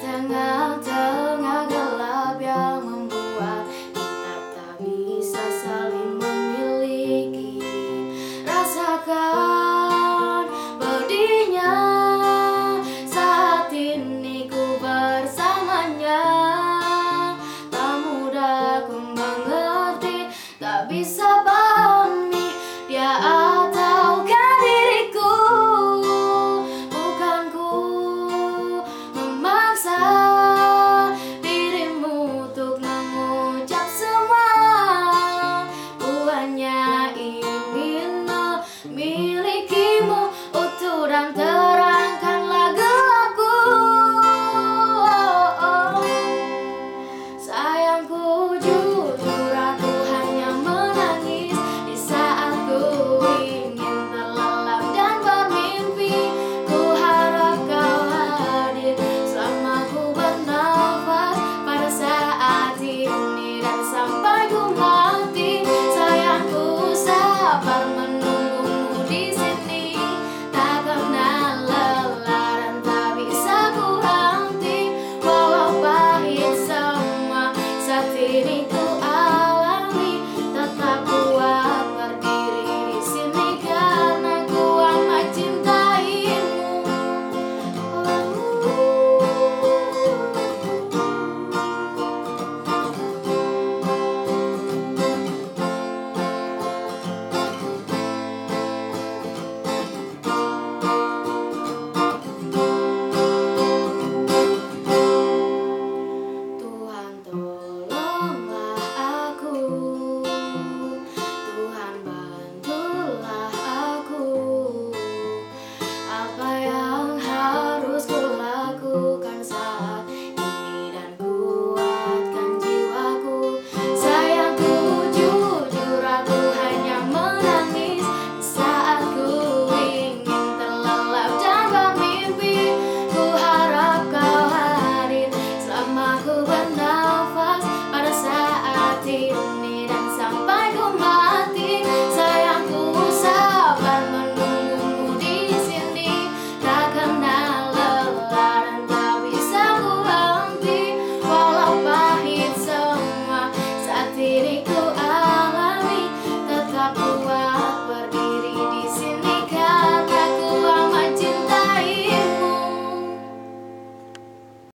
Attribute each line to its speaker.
Speaker 1: 等ん？